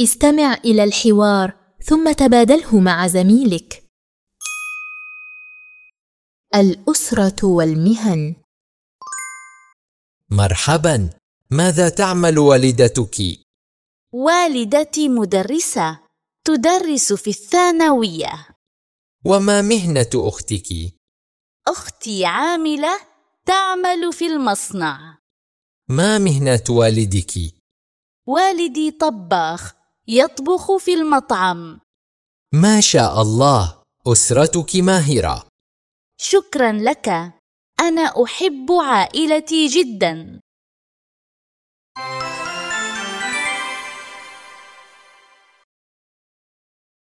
استمع إلى الحوار ثم تبادله مع زميلك. الأسرة والمهن. مرحبا ماذا تعمل والدتك؟ والدتي مدرسة تدرس في الثانوية. وما مهنة أختك؟ أختي عاملة تعمل في المصنع. ما مهنة والدك؟ والدي طباخ. يطبخ في المطعم. ما شاء الله أسرتك ماهرة. شكرا لك. أنا أحب عائلتي جدا.